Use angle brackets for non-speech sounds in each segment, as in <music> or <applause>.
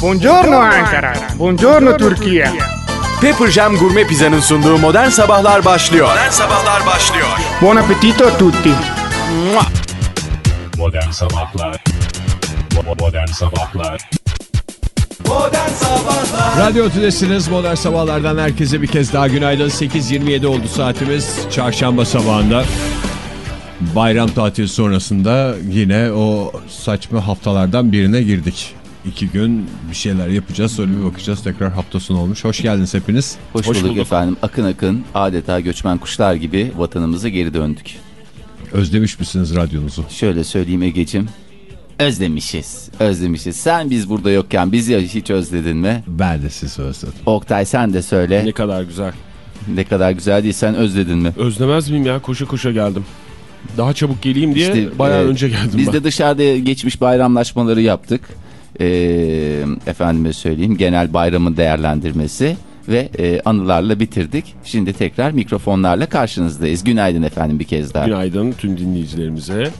Buongiorno Ankara. Buongiorno Türkiye. Pepper Jam Gourmet Pizza'nın sunduğu Modern Sabahlar başlıyor. Modern Sabahlar başlıyor. Buon appetito a tutti. Modern Sabahlar Modern Sabahlar Radyo Tülesi'niz Modern Sabahlar'dan herkese bir kez daha günaydın. 8.27 oldu saatimiz çarşamba sabahında. Bayram tatili sonrasında yine o saçma haftalardan birine girdik. İki gün bir şeyler yapacağız sonra bir bakacağız tekrar hafta sonu olmuş. Hoş geldiniz hepiniz. Hoş, bulduk, efendim. Akın akın adeta göçmen kuşlar gibi vatanımıza geri döndük. Özlemiş misiniz radyonuzu? Şöyle söyleyeyim Ege'cim. Özlemişiz. Özlemişiz. Sen biz burada yokken bizi hiç özledin mi? Ben de sizi özledim. Oktay sen de söyle. Ne kadar güzel. Ne kadar güzel değil sen özledin mi? Özlemez miyim ya koşa koşa geldim. Daha çabuk geleyim diye İşte, bayağı e, önce geldim Biz ben. de dışarıda geçmiş bayramlaşmaları yaptık. Ee, efendime söyleyeyim genel bayramın değerlendirmesi ve e, anılarla bitirdik. Şimdi tekrar mikrofonlarla karşınızdayız. Günaydın efendim bir kez daha. Günaydın tüm dinleyicilerimize.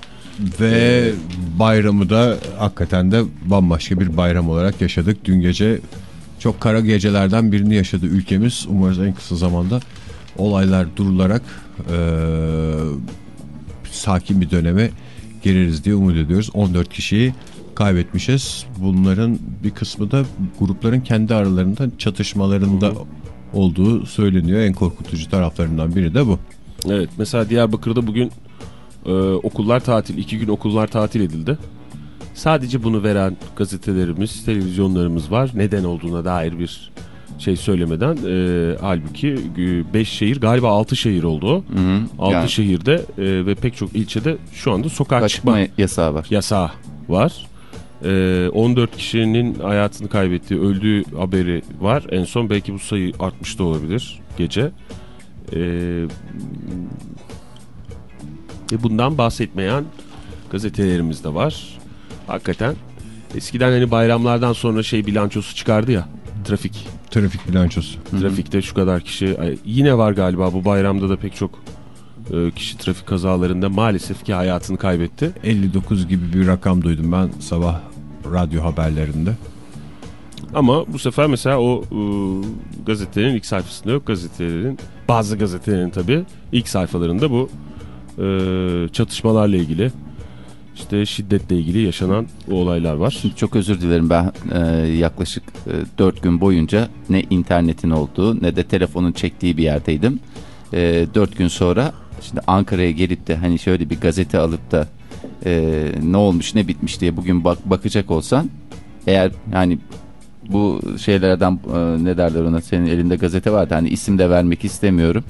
Ve bayramı da hakikaten de bambaşka bir bayram olarak yaşadık. Dün gece çok kara gecelerden birini yaşadı ülkemiz. Umarız en kısa zamanda olaylar durularak eee, sakin bir döneme gireriz diye umut ediyoruz. 14 kişiyi kaybetmişiz. Bunların bir kısmı da grupların kendi aralarında çatışmalarında olduğu söyleniyor. En korkutucu taraflarından biri de bu. Evet mesela Diyarbakır'da bugün e, okullar tatil. iki gün okullar tatil edildi. Sadece bunu veren gazetelerimiz, televizyonlarımız var. Neden olduğuna dair bir şey söylemeden. E, halbuki 5 şehir galiba 6 şehir oldu o. Hı hı. 6 Yani şehirde e, ve pek çok ilçede şu anda sokağa çıkma kaçma yasağı var. yasağı var. Ee, 14 kişinin hayatını kaybettiği, öldüğü haberi var. En son belki bu sayı artmış da olabilir gece. Ve bundan bahsetmeyen gazetelerimiz de var. Hakikaten eskiden hani bayramlardan sonra şey bilançosu çıkardı ya. Trafik. Trafik bilançosu. Trafikte şu kadar kişi. Yine var galiba bu bayramda da pek çok e, kişi trafik kazalarında maalesef ki hayatını kaybetti. 59 gibi bir rakam duydum ben sabah radyo haberlerinde. Ama bu sefer mesela o e, gazetelerin ilk sayfasında yok. Gazetelerin bazı gazetelerin tabii ilk sayfalarında bu e, çatışmalarla ilgili işte şiddetle ilgili yaşanan o olaylar var. Çok özür dilerim ben e, yaklaşık e, 4 gün boyunca ne internetin olduğu ne de telefonun çektiği bir yerdeydim. E, 4 gün sonra şimdi Ankara'ya gelip de hani şöyle bir gazete alıp da e, ne olmuş ne bitmiş diye bugün bak bakacak olsan eğer yani bu şeylerden e, ne derler ona senin elinde gazete vardı hani isim de vermek istemiyorum.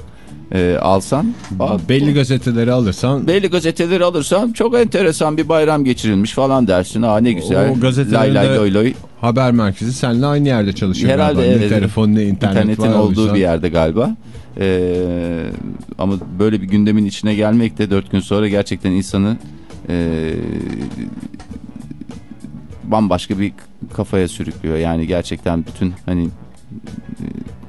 E, alsan aa, Belli gazeteleri alırsan belli gazeteleri alırsam çok enteresan bir bayram geçirilmiş falan dersin. Aa ne güzel. O gazetelerin lay lay loy loy. haber merkezi seninle aynı yerde çalışıyor. Herhalde galiba. Ne evet. telefon ne internet İnternetin olduğu bir yerde galiba. Ee, ama böyle bir gündemin içine gelmek de dört gün sonra gerçekten insanı e, bambaşka bir kafaya sürüklüyor. Yani gerçekten bütün hani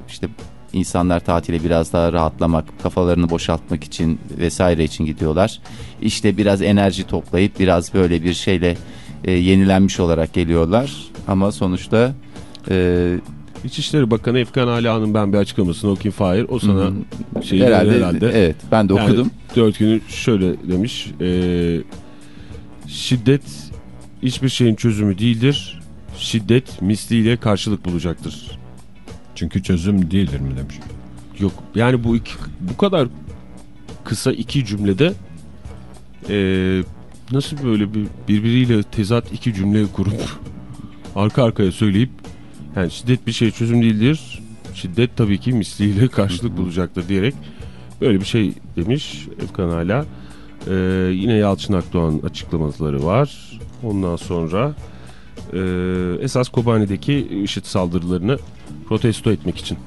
işte insanlar tatile biraz daha rahatlamak, kafalarını boşaltmak için vesaire için gidiyorlar. İşte biraz enerji toplayıp biraz böyle bir şeyle e, yenilenmiş olarak geliyorlar. Ama sonuçta e, İçişleri Bakanı Efkan Ala'nın ben bir açıklamasını okuyayım Fahir. O sana Hmm. şeyi herhalde, herhalde. evet ben de Yani okudum. dört günü şöyle demiş. e, şiddet hiçbir şeyin çözümü değildir. Şiddet misliyle karşılık bulacaktır. Çünkü çözüm değildir mi demiş. Yok yani bu iki, bu kadar kısa iki cümlede eee, nasıl böyle bir birbiriyle tezat iki cümle kurup <laughs> arka arkaya söyleyip yani şiddet bir şey çözüm değildir. Şiddet tabii ki misliyle <laughs> karşılık bulacaktır diyerek böyle bir şey demiş Efkan hala. Eee, yine Yalçın Akdoğan açıklamaları var. Ondan sonra eee, esas Kobani'deki IŞİD saldırılarını protesto etmek için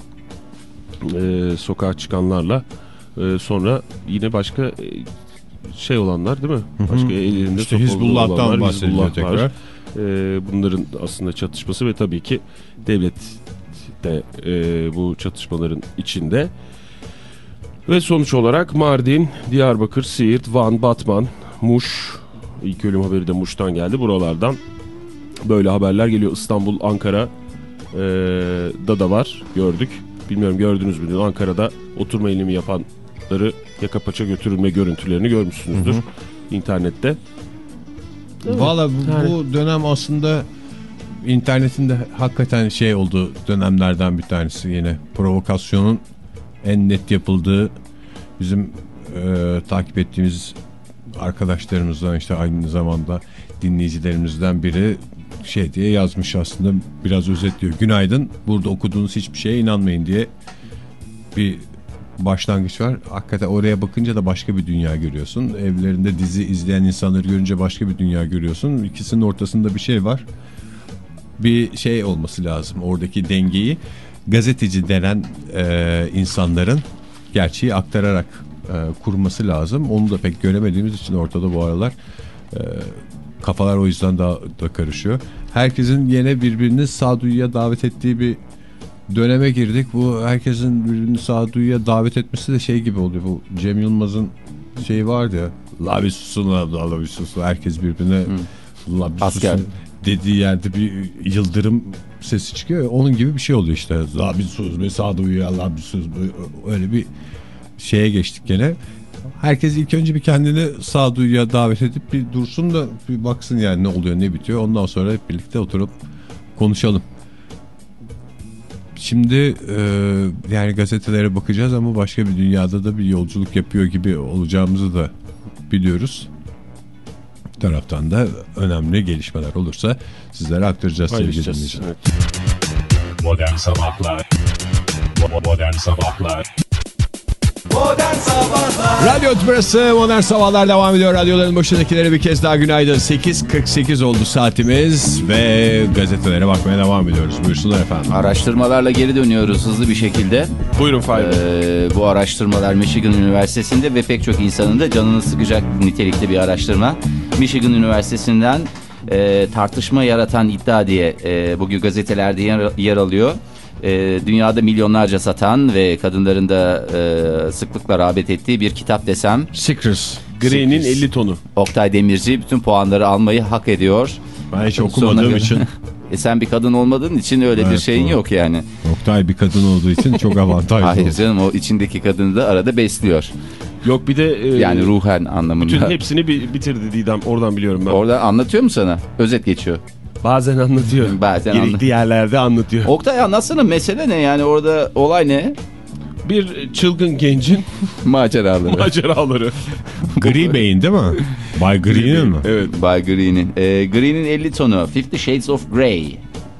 e, sokağa çıkanlarla e, sonra yine başka e, şey olanlar değil mi? Başka ellerinde İşte Hizbullah'tan var. tekrar. E, bunların aslında çatışması ve tabii ki devlet de e, bu çatışmaların içinde. Ve sonuç olarak Mardin, Diyarbakır, Siirt, Van, Batman, Muş, ilk ölüm haberi de Muş'tan geldi. Buralardan Böyle haberler geliyor. İstanbul, Ankara e, da da var. Gördük. Bilmiyorum gördünüz mü? Ankara'da oturma eylemi yapanları yaka paça götürülme görüntülerini görmüşsünüzdür internette. Valla bu, Yani- bu dönem aslında internetin de hakikaten şey olduğu dönemlerden bir tanesi yine provokasyonun en net yapıldığı bizim e, takip ettiğimiz arkadaşlarımızdan işte aynı zamanda dinleyicilerimizden biri şey diye yazmış aslında biraz özetliyor. Günaydın burada okuduğunuz hiçbir şeye inanmayın diye bir başlangıç var. Hakikaten oraya bakınca da başka bir dünya görüyorsun. Evlerinde dizi izleyen insanları görünce başka bir dünya görüyorsun. İkisinin ortasında bir şey var. Bir şey olması lazım. Oradaki dengeyi gazeteci denen e, insanların gerçeği aktararak e, kurması lazım. Onu da pek göremediğimiz için ortada bu aralar e, kafalar o yüzden daha da karışıyor. Herkesin yine birbirini sağduyuya davet ettiği bir döneme girdik. Bu herkesin birbirini sağduyuya davet etmesi de şey gibi oluyor. Bu Cem Yılmaz'ın şeyi vardı ya. La bir susun la, la bir susun. Herkes birbirine la bir Asker. susun dediği yerde bir yıldırım sesi çıkıyor. Onun gibi bir şey oluyor işte. La bir sus be sağduyuya la bir sus. be. Öyle bir şeye geçtik gene. Herkes ilk önce bir kendini sağduyuya davet edip bir dursun da bir baksın yani ne oluyor ne bitiyor. Ondan sonra hep birlikte oturup konuşalım. Şimdi e, yani gazetelere bakacağız ama başka bir dünyada da bir yolculuk yapıyor gibi olacağımızı da biliyoruz. Bir taraftan da önemli gelişmeler olursa sizlere aktaracağız sevgili dinleyiciler. Evet. Modern Sabahlar Bo- Modern Sabahlar Radyo Tübrası Modern Sabahlar devam ediyor. Radyoların başındakilere bir kez daha günaydın. 8.48 oldu saatimiz ve gazetelere bakmaya devam ediyoruz. Buyursunlar efendim. Araştırmalarla geri dönüyoruz hızlı bir şekilde. Buyurun Fahir Bey. Ee, bu araştırmalar Michigan Üniversitesi'nde ve pek çok insanın da canını sıkacak nitelikte bir araştırma. Michigan Üniversitesi'nden e, tartışma yaratan iddia diye e, bugün gazetelerde yer, yer alıyor. E, dünyada milyonlarca satan ve kadınların da e, sıklıkla rağbet ettiği bir kitap desem. Secrets. Grey'nin sekiz. 50 tonu. Oktay Demirci bütün puanları almayı hak ediyor. Ben hiç okumadığım için <laughs> E sen bir kadın olmadığın için öyle bir Evet, şeyin doğru. yok yani. Oktay bir kadın olduğu için çok avantajlı Hayır canım o içindeki kadını da arada besliyor. Yok bir de e, Yani ruhen anlamında. bütün hepsini bi- bitirdi Didem. Oradan biliyorum ben. Orada anlatıyor mu sana? Özet geçiyor. Bazen anlatıyor. <laughs> Bazen Gerekli anlat- yerlerde anlatıyor. Oktay anlatsana mesele ne yani orada olay ne? Bir çılgın gencin <laughs> Maceraları. maceraları. <laughs> Gri Bey'in değil mi? Bay Gri'nin mi? Evet. Bay Green'in. Ee, Green'in 50 tonu. Fifty Shades of Grey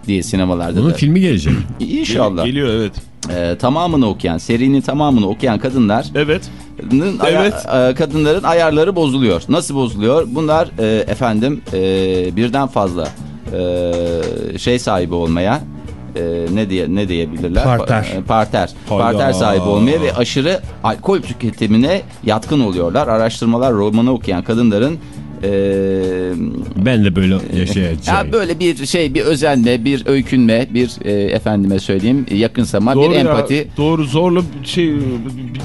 diye sinemalarda Bunun da. filmi gelecek. İnşallah. Geliyor evet. Ee, tamamını okuyan, serinin tamamını okuyan kadınlar Evet. Evet. e, kadınların ayarları bozuluyor. Nasıl bozuluyor? Bunlar e, efendim e, birden fazla e, şey sahibi olmaya e, ne diye ne diyebilirler? Parter. Pa- e, parter. Hayda. Parter sahibi olmaya ve aşırı alkol tüketimine yatkın oluyorlar. Araştırmalar romanı okuyan kadınların e, Ben de böyle yaşayacağım. ya böyle bir şey, bir özenme, bir öykünme, bir e, efendime söyleyeyim yakınsama, bir ya, empati. doğru zorla bir şey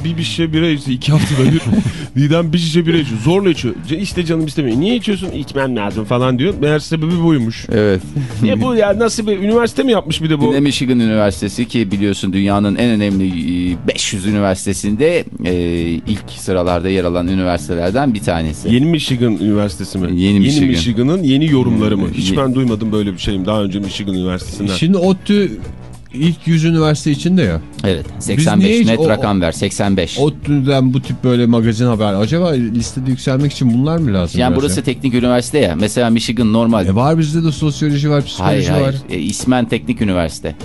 bir, bir şişe bira içti. iki haftada bir. <laughs> Didem bir şişe bira içiyor. Zorla içiyor. İşte canım istemiyor. Niye içiyorsun? İçmem lazım falan diyor. Meğer sebebi buymuş. Evet. ne bu ya? Nasıl bir üniversite mi yapmış bir de bu? Michigan Üniversitesi ki biliyorsun dünyanın en önemli e, 500 üniversitesinde e, ilk sıralarda yer alan üniversitelerden bir tanesi. Yeni Michigan Üniversitesi mi? Yeni Michigan. Michigan'ın yeni yorumları mı? Hiç ben duymadım böyle bir şeyim daha önce Michigan Üniversitesi'nden. Şimdi ODTÜ ilk 100 üniversite içinde ya. Evet. niye 85 hiç net o- rakam ver 85. ODTÜ'den bu tip böyle magazin haber. Acaba listede yükselmek için bunlar mı lazım? yani burası ya? teknik üniversite ya. Mesela Michigan normal. E var bizde de sosyoloji var, hayır psikoloji hayır. var. E, ismen teknik üniversite.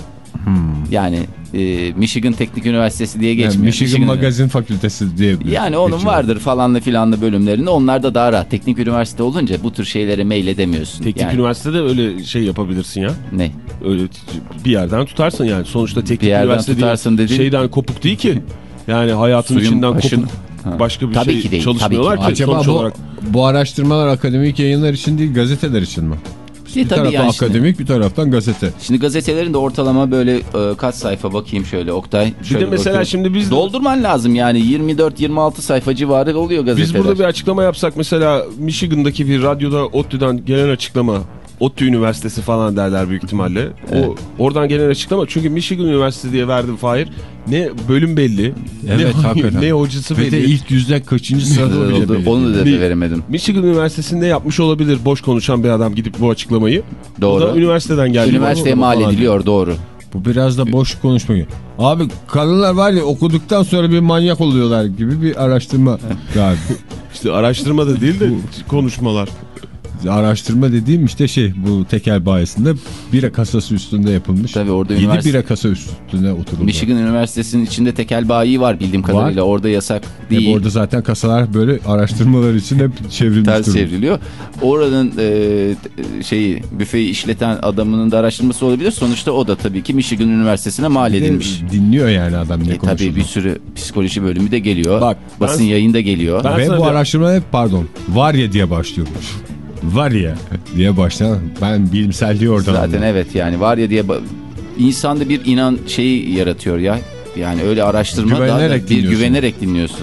Hmm. Yani e, Michigan Teknik Üniversitesi diye Yani geçmiyor. Michigan Magazin Fakültesi diye. Yani onun geçiyor. vardır falanlı filanlı bölümlerinde. Onlar da daha rahat. Teknik üniversite olunca bu tür şeylere mail edemiyorsun. Teknik yani, üniversitede öyle şey yapabilirsin ya. Ne? Öyle bir yerden tutarsın yani. Sonuçta teknik üniversite tutarsın dediğin- şeyden kopuk değil ki. Yani hayatın Suyun içinden başın- kopuk Ha. başka bir Tabii şey ki değil, çalışmıyorlar tabii ki. ki. Acaba sonuç bu, olarak. bu araştırmalar akademik yayınlar için değil gazeteler için mi? E, Bir tabii taraftan yani şimdi- akademik bir taraftan gazete. Şimdi gazetelerin de ortalama böyle e, kaç sayfa bakayım şöyle Oktay. Bir Şöyle de mesela bakıyorum. şimdi biz Doldurman lazım yani 24-26 sayfa civarı oluyor gazeteler. biz burada bir açıklama yapsak mesela Michigan'daki bir radyoda ODTÜ'den gelen açıklama ODTÜ Üniversitesi falan derler büyük ihtimalle. O oradan gelen açıklama çünkü Michigan Üniversitesi diye verdim Fahir. Ne bölüm belli. Evet, ne, hakikaten. ne hocası Ve de belli. ilk yüzde kaçıncı sırada oldu. belli Onu da de veremedim. Michigan Üniversitesi'nde yapmış olabilir boş konuşan bir adam gidip bu açıklamayı. Doğru. O da üniversiteden geldi. Üniversiteye mal Falan. ediliyor doğru. Bu biraz da boş konuşma gibi. Abi kadınlar var ya okuduktan sonra bir manyak oluyorlar gibi bir araştırma galiba. <laughs> İşte araştırma da değil de konuşmalar. Araştırma dediğim işte şey bu tekel bayisinde bira kasası üstünde yapılmış. Tabii orada 7 üniversite- bira kasa üstüne oturuldu. Michigan Üniversitesi'nin içinde tekel bayi var bildiğim kadarıyla. Orada yasak Hep değil. orada zaten kasalar böyle araştırmalar için hep çevrilmiş ters durumda. çevriliyor. Oranın e, şeyi büfeyi işleten adamının da araştırması olabilir. Sonuçta o da tabii ki Michigan Üniversitesi'ne mal Bir edilmiş. Dinliyor yani adam ne E, tabii konuşuyor. bir sürü psikoloji bölümü de geliyor. Bak, Basın ben- yayında geliyor. Ben Ve bu araştırma hep pardon var ya diye başlıyormuş. Var ya diye başlayan ben bilimselliği oradan Zaten anladım. evet yani var ya diye insanda bir inan şeyi yaratıyor ya. Yani öyle araştırma daha da Güvenerek bir dinliyorsun. güvenerek dinliyorsun.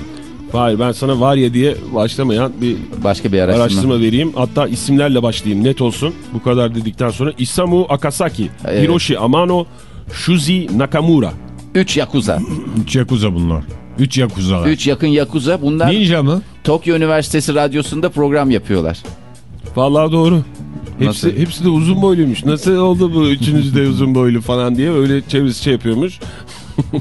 Hayır ben sana var ya diye başlamayan bir Başka bir araştırma. araştırma vereyim. Hatta isimlerle başlayayım net olsun. Bu kadar dedikten sonra Isamu Akasaki, Evet. Hiroshi Amano, Shuzi Nakamura. 3 Yakuza. Üç yakuza bunlar. Üç yakuzalar. 3 yakın Yakuza. Bunlar Ninja mı? Tokyo Üniversitesi Radyosu'nda program yapıyorlar. Vallahi doğru. Hepsi, Nasıl? hepsi de uzun boyluymuş. Nasıl oldu bu üçünüz de <laughs> uzun boylu falan diye öyle çevresi şey yapıyormuş.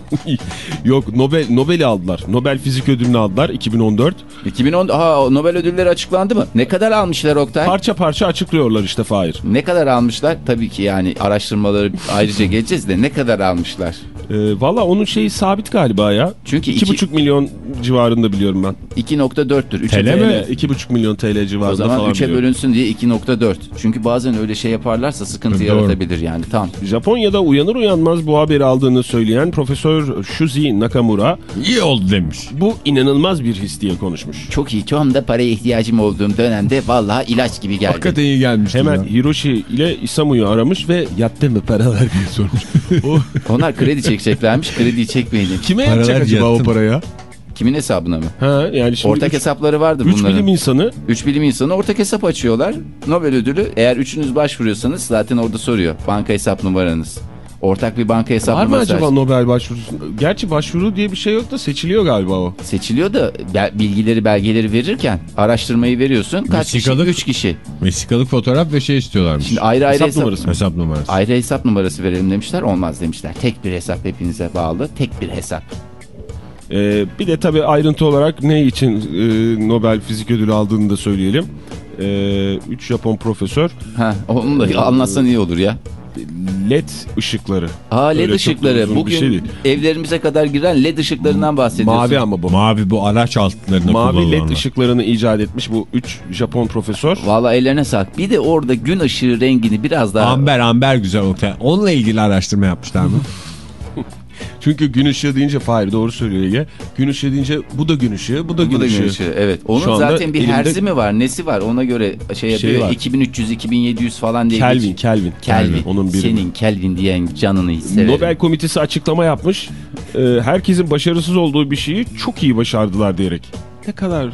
<laughs> Yok Nobel Nobel'i aldılar. Nobel Fizik Ödülünü aldılar 2014. 2010 Aha, Nobel ödülleri açıklandı mı? Ne kadar almışlar Oktay? Parça parça açıklıyorlar işte Fahir. ne kadar almışlar? Tabii ki yani araştırmaları ayrıca <laughs> geçeceğiz de ne kadar almışlar? Ee, Valla onun şeyi sabit galiba ya. Çünkü iki- 2,5 milyon civarında biliyorum ben. 2.4'tür. 3'e Tele mi? TL, 2,5 milyon TL civarında O zaman falan 3'e biliyorum. bölünsün diye 2.4. Çünkü bazen öyle şey yaparlarsa sıkıntı Doğru. yaratabilir yani. Tam. Japonya'da uyanır uyanmaz bu haberi aldığını söyleyen Profesör Shuzi Nakamura İyi oldu demiş. bu inanılmaz bir his diye konuşmuş. Çok iyi. Tam da paraya ihtiyacım olduğum dönemde vallahi ilaç gibi geldi. Hakikaten iyi gelmiş. Hemen Hiroshi ile Isamu'yu aramış ve yattı mı paralar diye sormuş. o, <laughs> Onlar kredi çekeceklermiş. Krediyi çekmeyin. kime Paralar yapacak acaba o paraya? Kimin hesabına mı? Ha, yani şimdi Ortak üç, hesapları vardır üç bunların. bilim insanı Üç bilim insanı ortak hesap açıyorlar. Nobel ödülü eğer üçünüz başvuruyorsanız zaten orada soruyor. Banka hesap numaranız. Ortak bir banka hesap var mı acaba Nobel başvurusu? Gerçi başvuru diye bir şey yok da seçiliyor galiba o. Seçiliyor da bilgileri belgeleri verirken araştırmayı veriyorsun. Kaç Vesikalık- kişi? Üç kişi. Vesikalık fotoğraf ve şey istiyorlarmış. Şimdi ayrı ayrı Hesap hesap, numarası. Hesap numarası. ayrı hesap numarası verelim demişler. Olmaz demişler. Tek bir hesap hepinize bağlı. Tek bir hesap. Ee, bir de tabii ayrıntı olarak ne için e, Nobel Fizik Ödülü aldığını da söyleyelim. Ee, üç Japon profesör Ha, onu da anlatsan iyi olur ya. LED ışıkları. Aa led Öyle ışıkları. Bugün şey değil. evlerimize kadar giren led ışıklarından bahsediyorsun. Mavi ama bu. Mavi bu araç altlarında Mavi led ışıklarını icat etmiş bu üç Japon profesör. Valla ellerine sağlık. Bir de orada gün ışığı rengini biraz daha... Amber amber güzel Oktay. Onunla ilgili araştırma yapmışlar mı? <laughs> Çünkü gün ışığı deyince Fahir doğru söylüyor Ege. Gün ışığı deyince bu da gün ışığı, bu da gün Bu da gün ışığı. Evet. Onun Şu zaten bir elimde- herzi mi var? Nesi var? Ona göre şey Şey yapıyor. var. 2300, 2700 falan diye. Kelvin, geç- Kelvin. Kelvin. Onun biri. Senin Kelvin diyen canını hisseverim. Nobel Komitesi açıklama yapmış. Ee, herkesin başarısız olduğu bir şeyi çok iyi başardılar diyerek. Ne kadar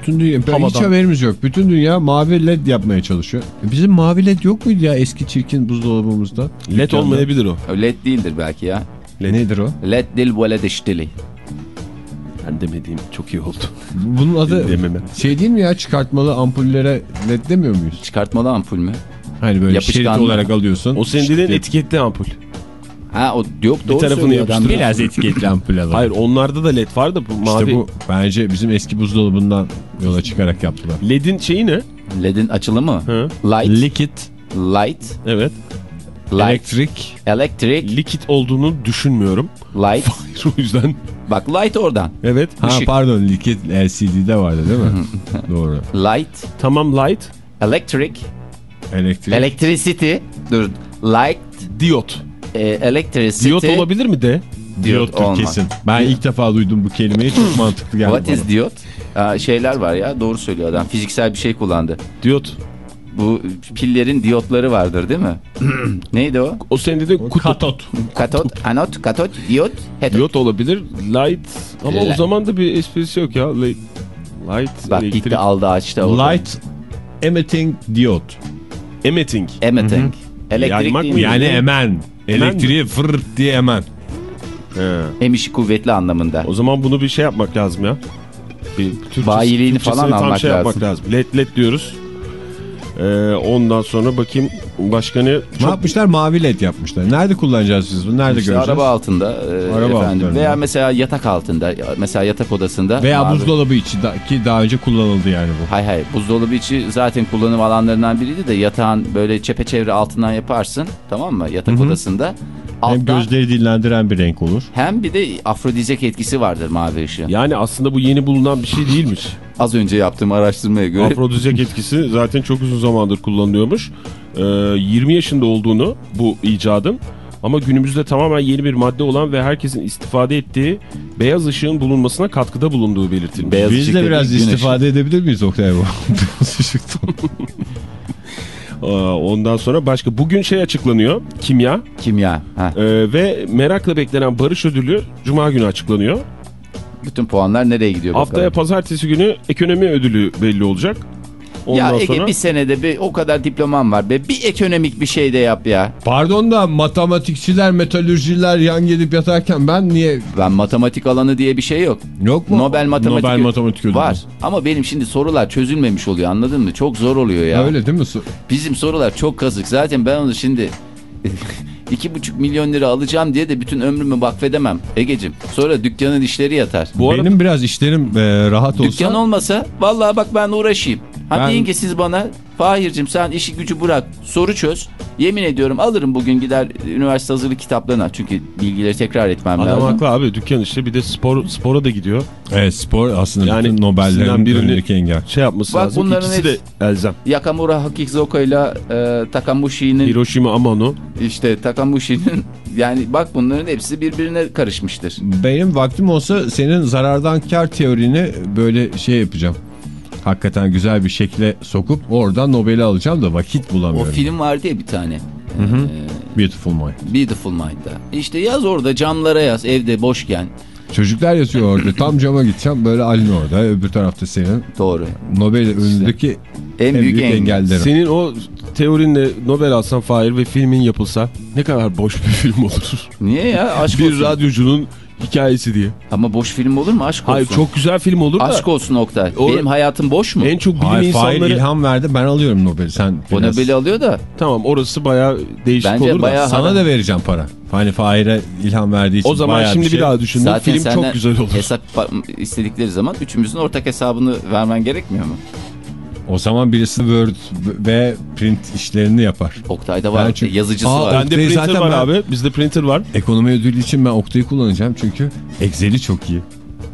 Bütün dünya, ben hiç Havadan. haberimiz yok. Bütün dünya mavi led yapmaya çalışıyor. E Bizim mavi led yok muydu ya eski çirkin buzdolabımızda? led Dükkanda. olmayabilir o. LED değildir belki ya. Nedir o? LED dil ve LED iştili. Ben demediğim çok iyi oldu. Bunun adı Dememe. şey değil mi ya çıkartmalı ampullere led demiyor muyuz? Çıkartmalı ampul mü? Hani böyle Yapışkan şerit mı? olarak alıyorsun. O senin dediğin etiketli ampul. Ha o yok doğru tarafını söylüyor adam. yapıştır. Biraz etiketli ampul alalım. Hayır onlarda da led var da bu mavi. İşte bu bence bizim eski buzdolabından yola çıkarak yaptılar. Led'in şeyi ne? LED'in açılımı. Hı. Light, Liquid, light, Evet. Light, elektrik, electric, Likit olduğunu düşünmüyorum. light. <laughs> o yüzden. Bak light oradan. Evet. ha Işık. pardon liquid LCD'de vardı değil mi? <laughs> Doğru. Light, Tamam light. electric, Elektrik. electricity. Dur. Light, Diyot. e, electricity. Diyot olabilir mi de? Diyottur olmaz. kesin. Ben ilk defa duydum bu kelimeyi çok mantıklı geldi What bana. is diyot? Aa, şeyler var ya doğru söylüyor adam. Fiziksel bir şey kullandı. Diyot. Bu pillerin diyotları vardır değil mi? <clears throat> Neydi o? O senin dediğin katot. Katot, anot, katot, diyot, hetot. Diyot olabilir. Light. Ama La- o zaman da bir esprisi yok ya. Light. Light. Bak elektrik. gitti aldı açtı. orada. Light emitting diode. Emitting. Emitting. Elektrik Yaymak mı? mi? Yani emen. Elektriği fır diye emen. He. Emişi kuvvetli anlamında. O zaman bunu bir şey yapmak lazım ya. Bir Bayiliğini Türkçesini falan almak şey lazım. lazım. Let let diyoruz. Ee, ondan sonra bakayım başka ne? Ne Çok yapmışlar? Mavi led yapmışlar. Nerede kullanacağız biz bunu? Nerede İşte göreceğiz? araba altında e, Araba efendim veya mesela yatak altında mesela yatak odasında Veya mavi- buzdolabı içi da, ki daha önce kullanıldı yani bu. Hay hay buzdolabı içi zaten kullanım alanlarından biriydi de yatağın böyle çepeçevre altından yaparsın tamam mı yatak odasında. Hem Alttan, hem, gözleri dinlendiren bir renk olur. bir de afrodizyak etkisi vardır mavi ışığın. yani aslında bu yeni bulunan bir şey değilmiş. Az önce yaptığım araştırmaya göre Afrodizyak <laughs> etkisi zaten çok uzun zamandır kullanılıyormuş. Ee, 20 yaşında olduğunu bu icadın ama günümüzde tamamen yeni bir madde olan ve herkesin istifade ettiği beyaz ışığın bulunmasına katkıda bulunduğu belirtilmiş. Beyaz Biz de biraz güneş. istifade edebilir miyiz Oktay bu? <laughs> Beyaz ışıktan. <laughs> Aa, ondan sonra başka bugün şey açıklanıyor kimya kimya. Ha. Ee, ve merakla beklenen barış ödülü cuma günü açıklanıyor. Bütün puanlar nereye gidiyor Haftaya bakalım. pazartesi günü ekonomi ödülü belli olacak. Ondan Ya Ege sonra bir senede bir o kadar diplomam var be bir ekonomik bir şey de yap ya. Pardon da matematikçiler, metalürjiler yan gidip yatarken ben niye... Ben matematik alanı diye bir şey yok. Yok mu? Nobel matematik, Nobel matematik ödülü. var. Ama benim şimdi sorular çözülmemiş oluyor anladın mı? Çok zor oluyor ya. Öyle değil mi? Bizim sorular çok kazık. Zaten ben onu şimdi <laughs> iki buçuk milyon lira alacağım diye de bütün ömrümü vakfedemem Egecim. Sonra dükkanın işleri yatar. bu arada Benim biraz işlerim e, rahat olsa... Dükkan olmasa vallahi bak ben uğraşayım. Ha Ben- deyin ki siz bana Fahir'cim sen işi gücü bırak soru çöz. Yemin ediyorum alırım bugün gider üniversite hazırlık kitaplarına. Çünkü bilgileri tekrar etmem adam lazım. haklı abi dükkan işte bir de spor spora da gidiyor. Evet spor aslında Yani bütün Nobel'lerin önündeki engel. Şey yapması Bak lazım. bunların İkisi de elzem. Yakamura Hakizoka ile e, Takamushi'nin Hiroshima Amano. işte Takamushi'nin <laughs> yani bak bunların hepsi birbirine karışmıştır. Benim vaktim olsa senin zarardan kar teorini böyle şey yapacağım. Hakikaten güzel bir şekle sokup oradan Nobel'i alacağım da vakit O bulamıyorum. film vardı ya bir tane. Beautiful Mind. Beautiful Mind'da. İşte yaz orada camlara yaz evde boşken. Çocuklar yazıyor orada. Tam cama gideceğim böyle Alin orada. Öbür tarafta senin. Doğru. Nobel önündeki En, en büyük, büyük engel. engellerim. Senin o teorinle Nobel alsan Fahir ve filmin yapılsa ne kadar boş bir film olur. Niye ya? Aşk bir olsun. radyocunun hikayesi diye. Ama boş film olur mu? Aşk olsun. Hayır çok güzel film olur da. Aşk olsun Oktay. O- Benim hayatım boş mu? En çok bilim Hayır, insanları... ilham verdi. Ben alıyorum Nobel'i. Sen O biraz... Nobel'i alıyor da. Tamam orası bayağı değişik Bence olur da. bayağı- Sana da vereceğim para. Hani Fahir'e ilham verdiği için O zaman şimdi bir, şey. daha düşündüm. Zaten Film çok güzel olur. hesap istedikleri zaman üçümüzün ortak hesabını vermen gerekmiyor mu? O zaman birisi Word ve print işlerini yapar. Oktay'da var. Ben çünkü- Yazıcısı Aa, var. Bende printer zaten var ben- abi. Bizde printer var. Ekonomi ödülü için ben Oktay'ı kullanacağım çünkü Excel'i çok iyi.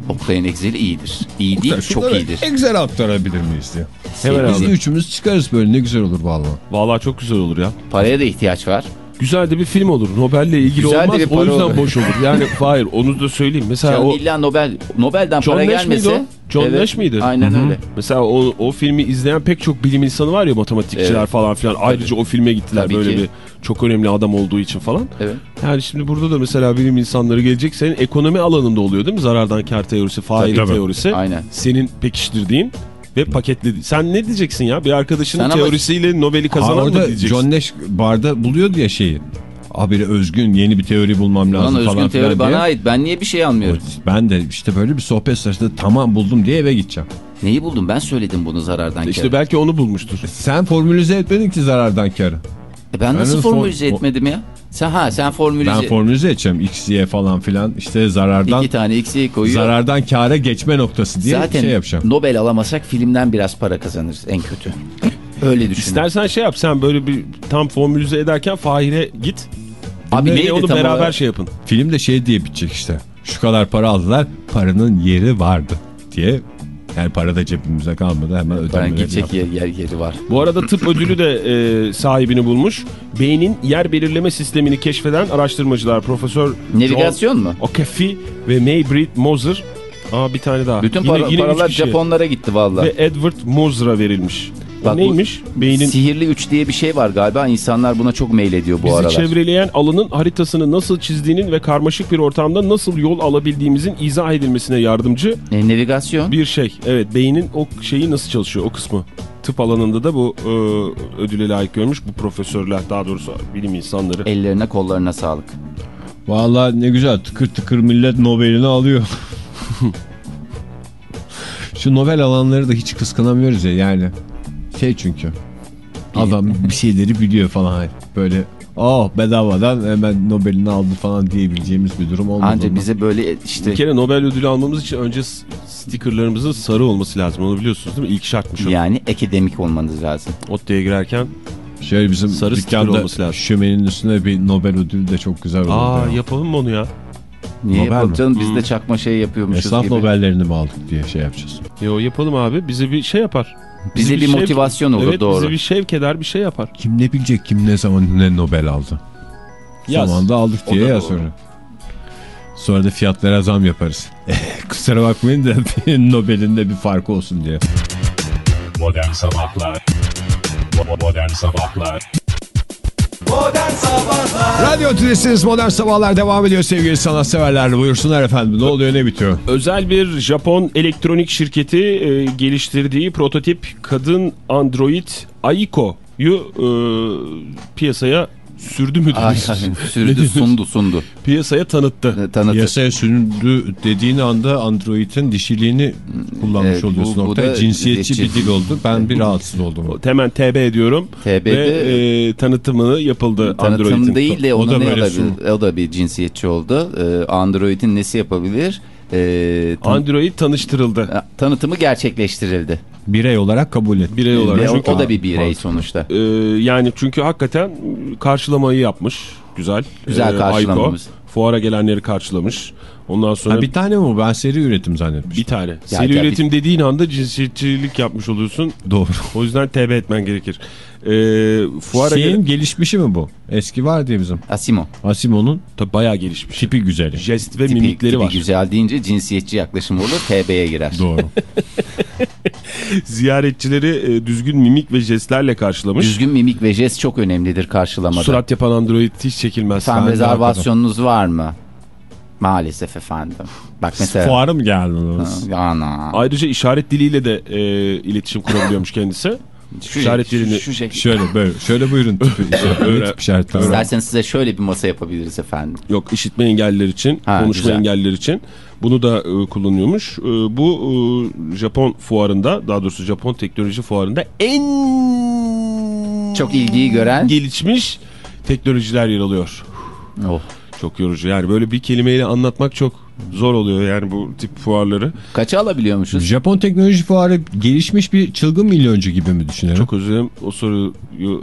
Oktay'ın Excel'i iyidir. İyi değil çok iyidir. Excel aktarabilir miyiz diye. Hemen Biz abi. üçümüz çıkarız böyle ne güzel olur vallahi. Vallahi çok güzel olur ya. Paraya da ihtiyaç var. Güzel de bir film olur. Nobel'le ilgili Güzel olmaz. O yüzden olur. boş olur. Yani <laughs> hayır onu da söyleyeyim. Mesela Ya o illa Nobel, Nobel'den John para Nash gelmese. miydi o? John Evet, Nash miydi? Aynen öyle. mesela o, o filmi izleyen pek çok bilim insanı var ya matematikçiler Evet. falan filan. Ayrıca o filme gittiler Tabii böyle ki. bir çok önemli adam olduğu için falan. Evet. Yani şimdi burada da mesela bilim insanları gelecek senin ekonomi alanında oluyor değil mi? Zarardan kar teorisi, fail Tabii. teorisi. Aynen. Senin pekiştirdiğin ve paketlediğin. Sen ne diyeceksin ya? Bir arkadaşının Sen ama- teorisiyle Nobel'i Ha, kazanan mı orada diyeceksin? John Nash barda buluyordu ya şeyi. Haberi özgün yeni bir teori bulmam lazım Lan falan özgün teori bana diye. ait. Ben niye bir şey almıyorum? Ben de işte böyle bir sohbet sırasında tamam buldum diye eve gideceğim. Neyi buldum? Ben söyledim bunu zarardan İşte kâra. belki onu bulmuştur. Sen formülize etmedin ki zarardan karı. E ben nasıl Ben formülize for- etmedim ya? Sen ha sen formülize. Ben formülize edeceğim x, y falan filan işte zarardan İki tane eksiği koyuyor. zarardan kâra geçme noktası diye Zaten şey yapacağım. Nobel alamasak filmden biraz para kazanırız en kötü. Öyle düşün. İstersen şey yap sen böyle bir tam formülize ederken Fahir'e git. Abi neydi onu beraber olarak? şey yapın. Film de şey diye bitecek işte. Şu kadar para aldılar paranın yeri vardı diye. Yani para da cebimize kalmadı hemen Ben ödemeleri gidecek yer, yer yeri var. Bu arada tıp ödülü de e, sahibini bulmuş. Beynin yer belirleme sistemini keşfeden araştırmacılar Profesör Navigasyon mu? O'Keefe ve Maybrit Moser. Aa bir tane daha. Bütün Yine- para- yine üç paralar. Japonlara gitti valla. Ve Edward Moser'a verilmiş. Bak bu- Neymiş? Beynin Sihirli 3 diye bir şey var galiba. İnsanlar buna çok meylediyor bu bizi aralar. çevreleyen alanın haritasını nasıl çizdiğinin ve karmaşık bir ortamda nasıl yol alabildiğimizin izah edilmesine yardımcı E, navigasyon. bir şey. Evet beynin o şeyi nasıl çalışıyor o kısmı. Tıp alanında da bu e, ödüle layık görmüş bu profesörler daha doğrusu bilim insanları. Ellerine kollarına sağlık. Vallahi ne güzel tıkır tıkır millet Nobel'ini alıyor. <laughs> Şu Nobel alanları da hiç kıskanamıyoruz ya yani. Şey çünkü. Adam bir şeyleri biliyor falan. Böyle oh bedavadan hemen Nobel'ini aldı falan diyebileceğimiz bir durum olmadı. Anca ama. bize böyle işte Bir kere Nobel ödülü almamız için önce s- stikerlerimizin sarı olması lazım. Onu biliyorsunuz değil mi? İlk şartmış o. yani akademik olmanız lazım. ODTÜ'ye girerken Şöyle bizim Sarı sticker dükkanda olması lazım. şömenin üstüne bir Nobel ödülü de çok güzel oldu. aa ya. yapalım mı onu ya? Niye Nobel yapalım mi? canım biz de Hmm. çakma şey yapıyormuşuz Esnaf gibi. Nobellerini mi aldık diye şey yapacağız. Yo yapalım abi. Bize bir şey yapar. Bize bir şevk- motivasyon olur evet, doğru. bize bir şevk eder bir şey yapar. Kim ne bilecek kim ne zaman ne Nobel aldı. Yaz. Zamanında aldık diye da ya doğru. sonra. Sonra da fiyatlara zam yaparız. <laughs> Kusura bakmayın da <laughs> Nobel'in de bir farkı olsun diye. Modern Sabahlar Bo- Modern Sabahlar Radyo Tülesi'niz Modern Sabahlar devam ediyor sevgili sanatseverler. Buyursunlar efendim. Ne oluyor ne bitiyor? Özel bir Japon elektronik şirketi e, geliştirdiği prototip kadın android Aiko'yu e, piyasaya sürdü mü? Dediniz? ay, <laughs> sürdü sundu sundu. piyasaya tanıttı. Tanıtı. Piyasaya süründü dediğin anda Android'in dişiliğini kullanmış Evet, bu- oluyorsun. bu ortaya. da Cinsiyetçi bir dil oldu. Ben bir rahatsız oldum. Hemen TB ediyorum. TB'de Ve e, tanıtımı yapıldı Tanıtım Android'in. değil de O da ne olabilir? O da bir cinsiyetçi oldu. Ee, Android'in nesi yapabilir? Ee, tan- Android tanıştırıldı. tanıtımı gerçekleştirildi. Birey olarak kabul et. Birey olarak. Çünkü- o da bir birey sonuçta. Ee, yani çünkü hakikaten karşılamayı yapmış. Güzel. Güzel Ee, karşılamamız. Fuara gelenleri karşılamış. Ondan sonra Ha, bir, bir tane mi bu? Ben seri üretim zannetmiştim. tane. Seri ya üretim dediğin anda cinsiyetçilik yapmış oluyorsun. Doğru. O yüzden TB etmen gerekir. Ee, fuara Şeyin gelen... gelişmişi mi bu? Eski var diye bizim. Asimo. Asimo'nun bayağı gelişmiş. tipi güzeli. Jest ve Tipi, mimikleri tipi var. güzel deyince cinsiyetçi yaklaşım olur. TB'ye girer. Doğru. <laughs> Ziyaretçileri e, düzgün mimik ve jestlerle karşılamış. Düzgün mimik ve jest çok önemlidir karşılamada. Surat yapan Android hiç çekilmez. De rezervasyonunuz var mı? Maalesef efendim. Bak mesela. Fuara mı geldiniz? Ana. Ayrıca işaret diliyle de e, iletişim kurabiliyormuş kendisi. Şu, işaret dilini- şu, şu. Şöyle böyle. Şöyle buyurun tipi. işaret- tip işaretler. İsterseniz size şöyle bir masa yapabiliriz efendim. Yok işitme engelliler için, Ha, konuşma güzel. engelliler için bunu da e, kullanıyormuş. E, bu e, Japon fuarında, daha doğrusu Japon teknoloji fuarında en Çok ilgiyi gören. gelişmiş teknolojiler yer alıyor. Oh. Çok yorucu. Yani böyle bir kelimeyle anlatmak çok zor oluyor yani bu tip fuarları. Kaça alabiliyormuşuz? Japon teknoloji fuarı gelişmiş bir çılgın milyoncu gibi mi düşünelim? Çok özür dilerim. O soruyu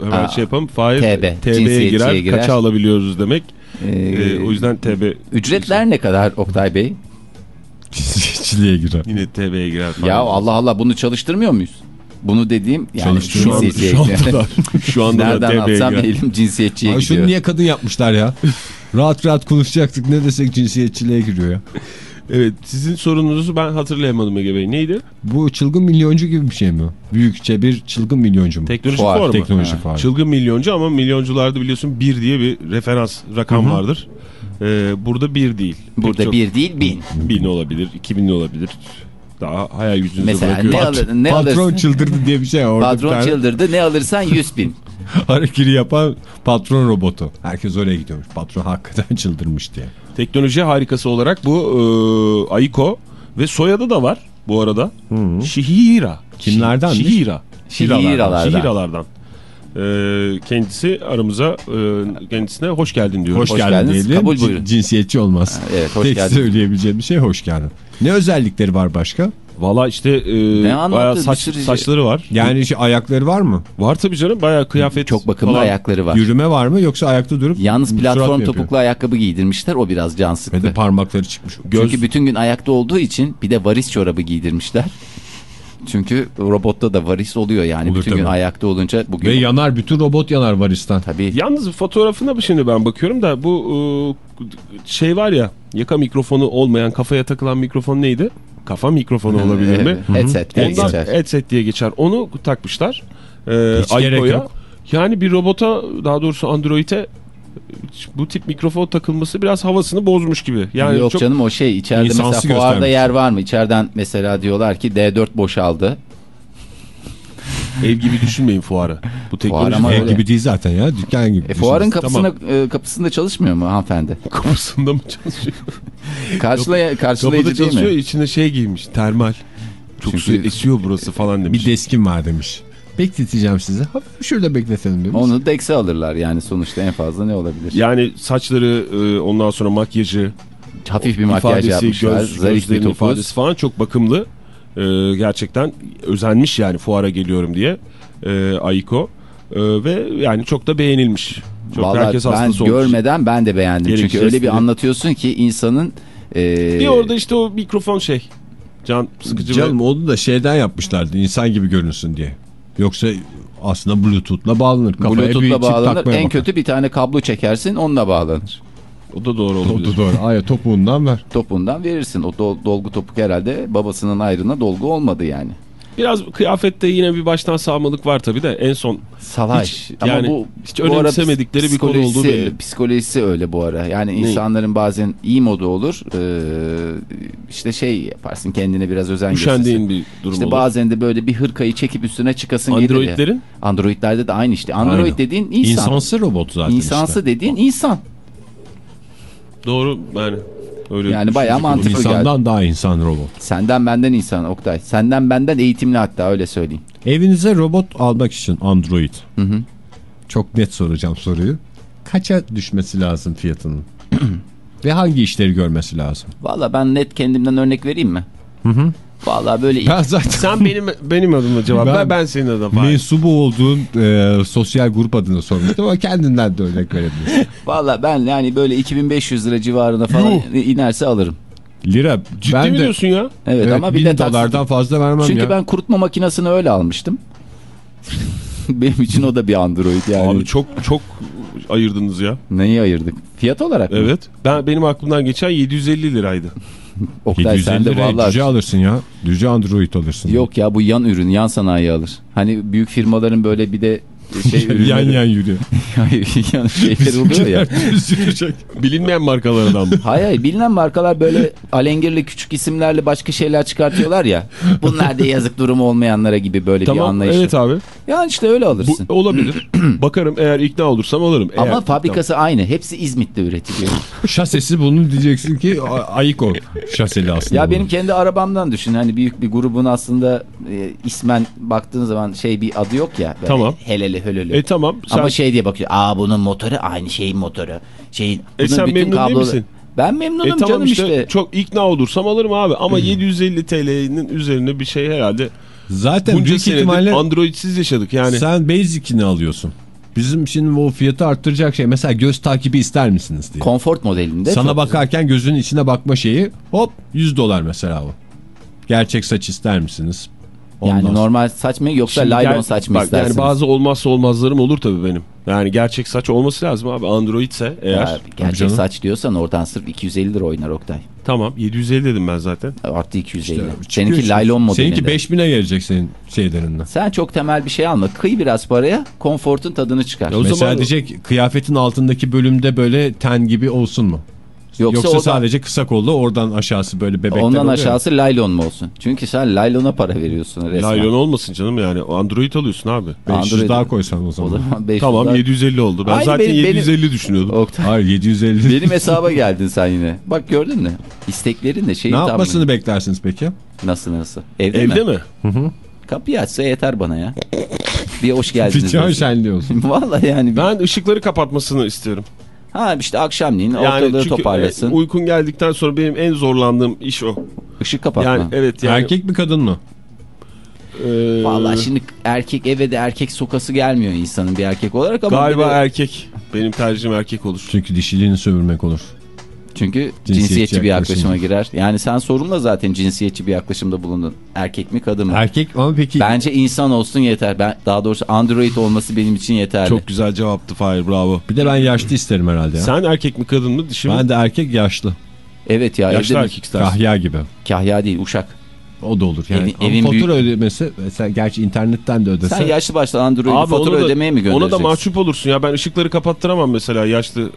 hemen Ha, şey yapalım. Faiz TB, TB'ye cinsiyetçiye girer, girer. Kaça alabiliyoruz demek. Ee, E, o yüzden TB Ücretler ne kadar Oktay Bey? Cinsiyetçiliğe girer. yine TB'ye girer falan. Ya Allah Allah bunu çalıştırmıyor muyuz? Bunu dediğim yani Çalıştırıyor. cinsiyetçiye Şu anda da, şu anda da Nereden atsam elim cinsiyetçiye Ay şunu gidiyor. niye kadın yapmışlar ya? Rahat rahat konuşacaktık ne desek cinsiyetçiliğe giriyor ya. Evet sizin sorununuzu ben hatırlayamadım Ege Bey. Neydi? Bu çılgın milyoncu gibi bir şey mi? Büyükçe bir çılgın milyoncu mu? Teknoloji Fuar, fuarı mı? Teknoloji fuarı. Çılgın milyoncu ama milyoncularda biliyorsun bir diye bir referans rakam vardır. Ee, burada bir değil. Burada çok- bir değil bin. bin olabilir, iki bin olabilir. Daha hayal gücünüze Mesela bırakıyorum. ne, alır, ne Patron alırsın? çıldırdı diye bir şey. Orada Patron çıldırdı ne alırsan yüz bin. <laughs> hareketi yapan patron robotu. Herkes oraya gidiyormuş. Patron hakikaten çıldırmış diye. Teknoloji harikası olarak bu e, Aiko ve soyadı da var bu arada. Shihira. Kimlerdenmiş? Shihira. Shihiralardan. Shihiralardan. Ee, kendisi aramıza e, kendisine hoş geldin diyoruz. Hoş, Hoş geldin diyelim. Kabul buyurun. Cinsiyetçi olmaz. Evet hoş Tek geldin. söyleyebileceğim bir şey hoş geldin. Ne özellikleri var başka? Valla işte e, anlattı? bayağı saç, sürü- saçları var. Yani şey, ayakları var mı? Var tabii canım bayağı kıyafet Çok bakımlı falan. ayakları var. Yürüme var mı yoksa ayakta durup Yalnız platform topuklu ayakkabı giydirmişler o biraz can Ve sıktı. de parmakları çıkmış. Çünkü bütün gün ayakta olduğu için bir de varis çorabı giydirmişler. <laughs> Çünkü robotta da varis oluyor yani. Olur bütün gün tabii. ayakta olunca bugün Ve yanar bütün robot yanar varisten. tabii Yalnız fotoğrafına şimdi ben bakıyorum da bu e, şey var ya yaka mikrofonu olmayan kafaya takılan mikrofon neydi? Kafa mikrofonu olabilir mi? headset diye Ondan geçer. headset diye geçer. Onu takmışlar. e, Hiç gerek yok. Yani bir robota daha doğrusu Android'e bu tip mikrofon takılması biraz havasını bozmuş gibi. Yani Yok çok canım o şey içeride İnsansı mesela fuarda göstermiş. yer var mı? İçeriden mesela diyorlar ki D4 boşaldı. <laughs> ev gibi düşünmeyin fuarı. Bu teknoloji ama Ev öyle. gibi değil zaten ya. Dükkan gibi. E, fuarın kapısına e, kapısında çalışmıyor mu hanımefendi? <laughs> kapısında mı çalışıyor? <laughs> Karşılay Kapıda karşılayıcı değil çalışıyor mi? içine şey giymiş termal. Çok Çünkü- su esiyor burası falan demiş. Bir deskim var demiş. Bekleteceğim sizi. Hafif şurada bekletelim demiş. Onu dekse alırlar yani sonuçta en fazla ne olabilir? Yani saçları e, ondan sonra makyajı, Hafif bir makyaj ifadesi, yapmışlar. göz, zarif bir topuz. falan çok bakımlı. E, gerçekten özenmiş yani fuara geliyorum diye e, Aiko. E, ve yani çok da beğenilmiş. Çok Vallahi herkes ben olmuş. görmeden ben de beğendim. Gerek Çünkü öyle bir anlatıyorsun ki insanın e, Bir orada işte o mikrofon şey. Can sıkıcı Canım ve onu da şeyden yapmışlardı. insan gibi görünsün diye. Yoksa aslında bluetooth'la bağlanır. Kafaya Bluetooth'la bağlanır. En bakar. kötü bir tane kablo çekersin onunla bağlanır. O da doğru O olabilir. da doğru. Aya topuğundan ver. Topundan verirsin. O dol- dolgu topuk herhalde babasının ayrına dolgu olmadı yani. Biraz kıyafette yine bir baştan sağmalık var tabii de en son Salaş. Hiç, Ama yani bu hiç bu önemsemedikleri bir konu olduğu belli. Psikolojisi öyle bu ara. Yani insanların bazen iyi modu olur. Ee, işte şey yaparsın kendine biraz özen gösterirsin. üşendiğin bir durum İşte olur. bazen de böyle bir hırkayı çekip üstüne çıkasın gelir. Androidlerin Androidlerde de aynı işte. Android Aynen. dediğin insan. İnsansı robot zaten İnsansı işte. dediğin insan. Doğru yani öyle Yani bayağı mantıklı geldi. İnsandan daha insan robot. Senden benden insan Oktay. Senden benden eğitimli hatta öyle söyleyeyim. Evinize robot almak için Android. Hı hı. Çok net soracağım soruyu. Kaça düşmesi lazım fiyatının? <clears throat> Ve hangi işleri görmesi lazım? Valla ben net kendimden örnek vereyim mi? Hı hı. Valla böyle Ben zaten Sen benim benim adıma cevap Ben- ver ben senin adına. Mensubu olduğun e, sosyal grup adını sormuştum ama kendinden de örnek verebilirsin. <laughs> Valla ben yani böyle 2500 lira civarında falan inerse alırım. Lira Ciddi ben mi de diyorsun ya? Evet, evet, ama bir de dolardan fazla vermem Çünkü ya. ben kurutma makinesini öyle almıştım. <laughs> Benim için o da bir Android yani. Abi çok çok ayırdınız ya. Neyi ayırdık? Fiyat olarak mı? Evet. Ben benim aklımdan geçen 750 liraydı. <laughs> Oktay 750 sen de liraya valla... cüce alırsın ya. Cüce Android alırsın. Yok ya bu yan ürün, yan sanayi alır. Hani büyük firmaların böyle bir de şey ürünleri... yan yan yürüyor. <laughs> yan şeyleri oluyor ya. Bilinmeyen markalardan mı? Hayır hayır bilinen markalar böyle alengirli küçük isimlerle başka şeyler çıkartıyorlar ya. Bunlar da yazık durumu olmayanlara gibi böyle bir tamam anlayış. evet abi. Yani işte öyle alırsın. Bu olabilir. <clears throat> Bakarım eğer ikna olursam alırım. Eğer Ama fabrikası aynı. Hepsi İzmit'te üretiliyor. <laughs> Şasesi bunun diyeceksin ki Ayiko şaseli aslında. ya bu. benim kendi arabamdan düşün. Hani büyük bir grubun aslında e, ismen baktığın zaman şey bir adı yok ya. Tamam. Heleli hölölü. E tamam. Sen, Ama şey diye bakıyor. Aa bunun motoru aynı şeyin motoru. Şeyin, E bunun sen bütün memnun değil kabloları- misin? Ben memnunum e tamam canım işte, işte. çok ikna olursam alırım abi. Ama 750 TL'nin üzerine bir şey herhalde. Zaten Bunca büyük ihtimalle Android'siz yaşadık yani. sen basic'ini alıyorsun. Bizim şimdi o fiyatı arttıracak şey mesela göz takibi ister misiniz diye. Konfort modelinde. Sana bakarken gözünün içine bakma şeyi hop 100 dolar mesela o. Gerçek saç ister misiniz? Ondan Yani normal saç mı yoksa Şimdi laylon saç mı bak, istersiniz? Yani bazı olmazsa olmazlarım olur tabii benim. Yani gerçek saç olması lazım abi. Android ise eğer. Ya, gerçek canım. saç diyorsan oradan sırf 250 lira oynar Oktay. Tamam 750 dedim ben zaten. Artı 250. Çıkıyor Seninki şimdi. laylon modelinde. Seninki 5000'e gelecek senin şeylerinden. Sen çok temel bir şey alma. Kıy biraz paraya konfortun tadını çıkar. Ya o Mesela zaman- diyecek kıyafetin altındaki bölümde böyle ten gibi olsun mu? Yoksa, Yoksa, o da- sadece kısa kollu oradan aşağısı böyle bebekler ondan aşağısı laylon mu olsun? Çünkü sen laylona para veriyorsun resmen. Laylon olmasın canım yani. Android alıyorsun abi. 500 Android- daha koysan o O zaman. zaman 500 Tamam daha- 750 oldu. Ben Aynı zaten benim- benim- 750 düşünüyordum. Oktay, Hayır 750. benim hesaba geldin sen yine. Bak gördün mü? İsteklerin de şeyi ne tam- yapmasını beklersiniz peki? Nasıl nasıl? Evde, Evde mi? mi? Kapıyı açsa yeter bana ya. Bir hoş geldiniz. Fitcan desin. şenliği olsun. <laughs> Vallahi yani. bir- Ben ışıkları kapatmasını istiyorum. Ha işte akşamleyin Yani ortalığı çünkü toparlasın. e, uykun geldikten sonra benim en zorlandığım iş o. Işık kapatma. Yani evet yani. Erkek mi kadın mı? e, Vallahi şimdi erkek eve de erkek sokası gelmiyor insanın bir erkek olarak ama Galiba bir de- erkek. Benim tercihim erkek olur. Çünkü dişiliğini sömürmek olur. Çünkü Cinsiyetçi cinsiyetçi bir yaklaşım. yaklaşıma girer. Yani sen sorunla zaten cinsiyetçi bir yaklaşımda bulundun. Erkek mi kadın mı? Erkek ama peki Bence insan olsun yeter. Ben daha doğrusu android olması benim için yeterli. Çok güzel cevaptı Fahir bravo. bir de ben yaşlı isterim herhalde ya. Sen erkek mi kadın mı dişi mi? Ben de erkek yaşlı. Evet ya Yaşlı erkek istersin. Kahya gibi. kahya değil uşak. O da olur. Yani Evin- Ama evin fatura büyük- ödemesi mesela gerçi internetten de ödese. Sen yaşlı başlı Android'i fatura ona da, ödemeye mi ona göndereceksin? da mahcup olursun ya. Ben ışıkları kapattıramam mesela yaşlı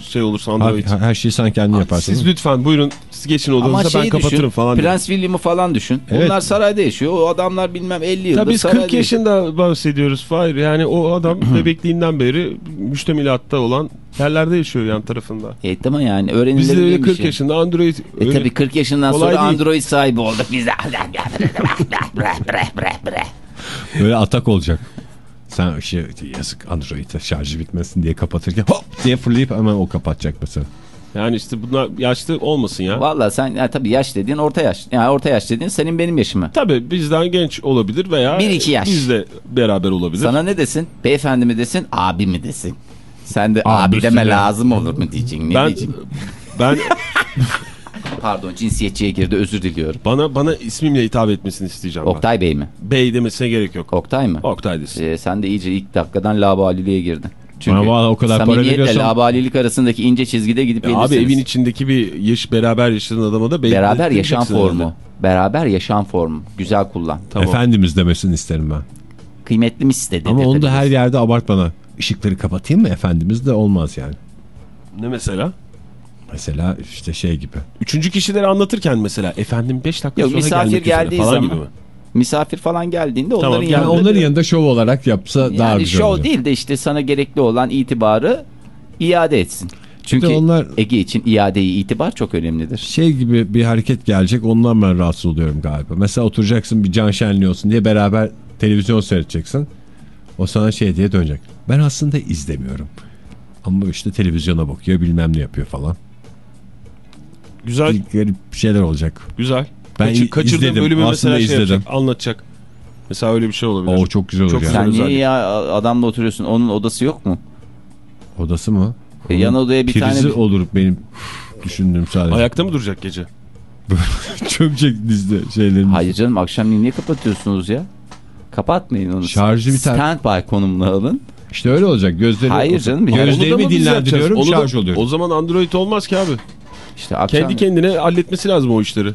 şey olursa Abi, Android. her şeyi sen kendin yaparsın. Siz lütfen buyurun siz geçin Ama odanıza ben şeyi kapatırım düşün, falan. Prens William'ı falan düşün. Evet. Onlar sarayda yaşıyor. O adamlar bilmem 50 yıldır Tabii biz sarayda 40 yaşıyor. yaşında bahsediyoruz Fahir. Yani o adam <clears throat> bebekliğinden beri müştemilatta olan yerlerde yaşıyor yan tarafında. E tamam yani Biz de öğrenilebilir öyle bir 40 şey. yaşında Android E tabii 40 yaşından sonra değil. Android sahibi olduk biz de. <laughs> Böyle atak olacak. Sen şey yazık Android'e şarjı bitmesin diye kapatırken hop diye fırlayıp hemen o kapatacak mesela. Yani işte bunlar yaşlı olmasın ya. Valla sen ya, tabii yaş dediğin orta yaş. Yani orta yaş dediğin senin benim yaşımı. Tabii bizden genç olabilir veya Bir iki yaş. bizle beraber olabilir. Sana ne desin? Beyefendi mi desin, abi mi desin? Sen de abi, Abi deme de. lazım olur mu diyeceksin? Ne ben diyeceksin? ben <laughs> Pardon cinsiyetçiye girdi özür diliyorum. bana bana ismimle hitap etmesini isteyeceğim ben. Oktay Bey mi? Bey demesine gerek yok. Oktay mı? Oktay desin. Ee, sen de iyice ilk dakikadan labaliliğe girdin. Çünkü Bana vallahi o kadar para samimiyetle veriyorsan- labalilik arasındaki ince çizgide gidip Ya abi evin içindeki bir yaş beraber yaşadığın adama da bey Beraber yaşam herhalde. formu. Beraber yaşam formu. Güzel kullan. Tamam. Efendimiz demesini isterim ben. Kıymetli mi istedi? Ama onu da her yerde abartmana. Işıkları kapatayım mı efendimiz de olmaz yani. Ne mesela? Mesela işte şey gibi. Üçüncü kişileri anlatırken mesela efendim 5 dakika Yok, sonra misafir geldiği falan zaman- gibi mi? Misafir falan geldiğinde Tamam, onların yani yanında... onların yanında şov olarak yapsa daha yani güzel şov olacak. değil de işte sana gerekli olan itibarı iade etsin. Çünkü onlar- Ege için iadeyi itibar çok önemlidir. Şey gibi bir hareket gelecek ondan ben rahatsız oluyorum galiba. Mesela oturacaksın bir can şenliği olsun diye beraber televizyon seyredeceksin. O sana şey diye dönecek. Ben aslında izlemiyorum. Ama işte televizyona bakıyor bilmem ne yapıyor falan. Güzel, Bir garip şeyler olacak. güzel. Ben Kaçı- kaçırdığın izledim, bölümü aslında mesela şey izledim. yapacak, anlatacak. Mesela öyle bir şey olabilir. O çok güzel olur Çok yani. Sen niye ya adamla oturuyorsun? Onun odası yok mu? Odası mı? E, yan odaya bir Prizi tane... olur benim düşündüğüm sadece. Ayakta mı duracak gece? <laughs> Çökecek dizde şeylerin. Hayır canım akşam niye kapatıyorsunuz ya? Kapatmayın onu. Şarjı biter. Standby konumuna alın. İşte öyle olacak. Gözleri Hayır canım, Gözlerimi dinlendiriyorum yapacağız? Onu da- şarj oluyorum. O zaman Android olmaz ki abi. İşte akşam... Kendi kendine halletmesi lazım o işleri.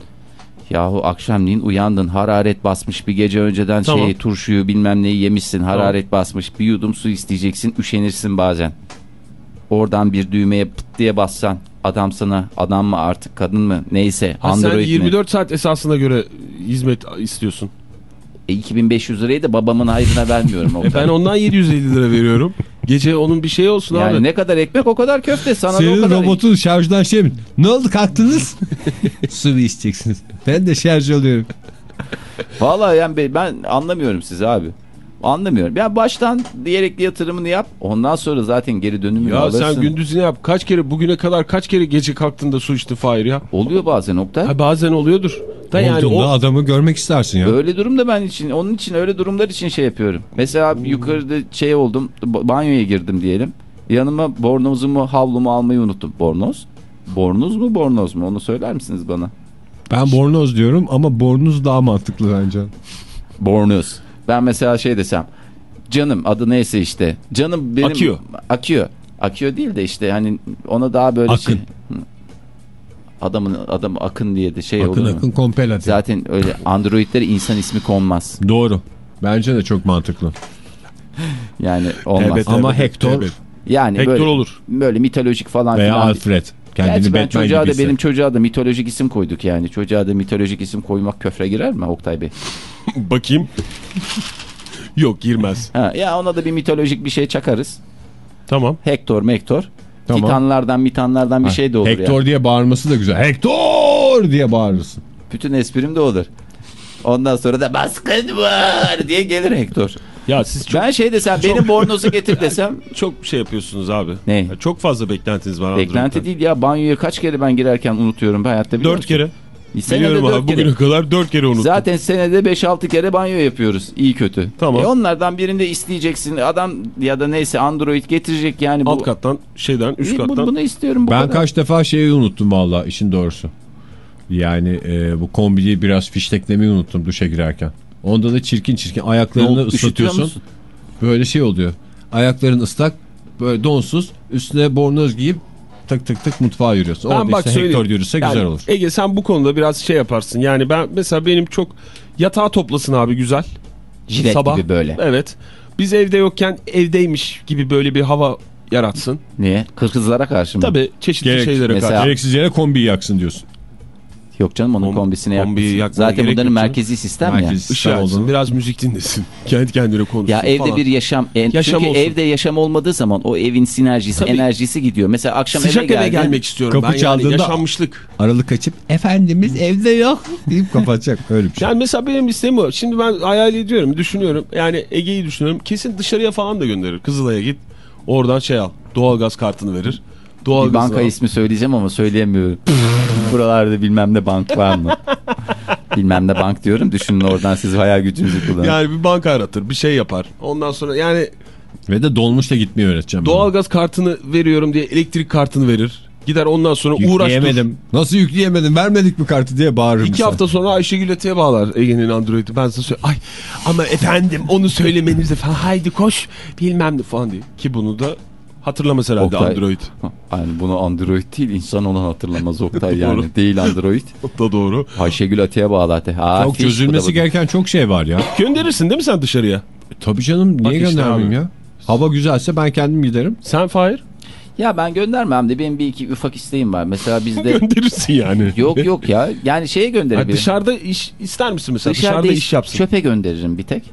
Yahu akşamleyin uyandın hararet basmış bir gece önceden Tamam. şey turşuyu bilmem neyi yemişsin hararet basmış bir yudum su isteyeceksin üşenirsin bazen. Oradan bir düğmeye pıt diye bassan adam sana adam mı artık kadın mı neyse Ha, sen Android mi? 24 saat esasına göre hizmet istiyorsun. E, 2500 lirayı da babamın hayrına vermiyorum. <laughs> E ben ondan 750 lira veriyorum. <laughs> Gece onun bir şeyi olsun yani abi. ne kadar ekmek o kadar köfte sana da o Senin kadar. robotun şarjdan şey mi? Ne oldu kalktınız? <laughs> Sıvı içeceksiniz. Ben de şarj alıyorum. Vallahi yani ben- ben anlamıyorum sizi abi. Anlamıyorum. Ya baştan gerekli yatırımını yap. Ondan sonra zaten geri dönümünü Ya alırsın. sen gündüzünü yap. Kaç kere bugüne kadar kaç kere gece kalktın da su içtin Fahir ya? Oluyor bazen Oktay. Ha, bazen oluyordur. Da yani o adamı görmek istersin ya. Öyle durumda ben için onun için öyle durumlar için şey yapıyorum. Mesela yukarıda şey oldum ba- banyoya girdim diyelim. Yanıma bornozumu havlumu almayı unuttum. Bornoz? Bornoz mu bornoz mu onu söyler misiniz bana? Ben bornoz diyorum ama bornoz daha mantıklı bence. Bornoz. Ben mesela şey desem. Canım adı neyse işte. Canım benim. Akıyor. Akıyor. Akıyor değil de işte hani ona daha böyle Akın. şey. Adamın adamı Akın diye de şey Akın olur mu? akın kompel. Zaten öyle <laughs> Android'lere insan ismi konmaz. Doğru. Bence de çok mantıklı. Yani olmaz. Evet, Ama evet, Hector evet. Yani Hector böyle, olur. böyle mitolojik falan veya filan. Alfred. Kendini Gerçi ben çocuğa da benim çocuğa da mitolojik isim koyduk yani. Çocuğa da mitolojik isim koymak köfre girer mi Oktay Bey? <laughs> Bakayım. Yok girmez. Ha, ya ona da bir mitolojik bir şey çakarız. Tamam. Hector, Mektor. Tamam. Titanlardan, mitanlardan bir şey de olur Hector ya. diye bağırması da güzel. Hector diye bağırırsın. Bütün esprim de odur. Ondan sonra da baskın var diye gelir Hector. Ya siz çok Ben şey desem benim bornozu getir desem <laughs> çok şey yapıyorsunuz abi. Ne? Ya Çok fazla beklentiniz var. beklenti değil ya banyoya kaç kere ben girerken unutuyorum hayatta biliyor Dört musun? kere. Senede Biliyorum abi kere. bugüne kadar dört kere unuttum. Zaten senede 5-6 kere banyo yapıyoruz. iyi kötü. Tamam. E onlardan birinde isteyeceksin. Adam ya da neyse Android getirecek yani. Bu, Alt kattan şeyden üst E, kattan. bunu istiyorum. Bu Ben kadar. kaç defa şeyi unuttum valla işin doğrusu. Yani e, bu kombiyi biraz fişteklemeyi unuttum duşa girerken. Onda da çirkin çirkin ayaklarını üşütüyor ıslatıyorsun. Böyle şey oluyor. Ayakların ıslak böyle donsuz üstüne bornoz giyip tık tık tık mutfağa yürüyorsun. Ben Orada bak işte söyleyeyim. Hector yürüse Yani güzel olur. Ege sen bu konuda biraz şey yaparsın. Yani ben mesela benim çok yatağı toplasın abi güzel. Jilet Sabah. gibi böyle. Evet. Biz evde yokken evdeymiş gibi böyle bir hava yaratsın. Niye? Kırkızlara karşı mı? Tabii çeşitli Gerek- şeylere mesela- karşı. Gereksiz yere kombiyi yaksın diyorsun. Yok canım onun Kom- kombisini kombiyi yakmasın. Zaten bunların merkezi sistem ya. Merkezi sistem olduğunu- biraz müzik dinlesin. <laughs> Kendi kendine konuşsun Ya evde falan. bir yaşam, en, Yaşam çünkü olsun. evde yaşam olmadığı zaman o evin sinerjisi, Tabii. enerjisi gidiyor. Mesela akşam Sıcak eve eve geldin. gelmek istiyorum Kapı ben çaldığında- yani yaşanmışlık. Aralık açıp efendimiz evde yok deyip kapatacak <laughs> öyle bir şey. Yani mesela benim isteğim o. Şimdi ben hayal ediyorum, düşünüyorum. Yani Ege'yi düşünüyorum. Kesin dışarıya falan da gönderir. Kızılay'a git. Oradan şey al. Doğalgaz kartını verir. Bir Doğalgaz banka ismi söyleyeceğim ama söyleyemiyorum. <laughs> Buralarda bilmem ne bank var mı? <laughs> bilmem ne bank diyorum. Düşünün oradan siz hayal gücünüzü kullanın. Yani bir banka aratır, bir şey yapar. Ondan sonra yani Ve de dolmuşla gitmeyi öğreteceğim. doğalgaz kartını veriyorum diye elektrik kartını verir. Gider ondan sonra uğraş dur. Yükleyemedim. Nasıl yükleyemedim? Vermedik mi kartı diye bağırırım. İki hafta sonra Ayşegül Ate'ye bağlar Ege'nin Android'i. Ben sana söyleyeyim. Ay ama efendim onu söylemenizde falan haydi koş bilmem ne falan diye. Ki bunu da hatırlamaz herhalde Oktay- Android. Yani bunu Android değil insan onu hatırlamaz Oktay <laughs> yani. Değil Android. <laughs> O da doğru. Ayşegül Ate'ye bağladı. Ha, Çok fiş, çözülmesi gereken çok şey var ya. <laughs> Gönderirsin değil mi sen dışarıya? Tabii canım Bak niye işte göndermeyeyim ya? Hava güzelse ben kendim giderim. Sen Fahir Ya ben göndermem de benim bir iki ufak isteğim var. Mesela bizde... gönderirsin yani. yok yok ya. Yani şeye Ha, gönderebilirim. dışarıda iş ister misin mesela? Dışarıda, Dışarıda, iş, iş yapsın. Çöpe gönderirim bir tek.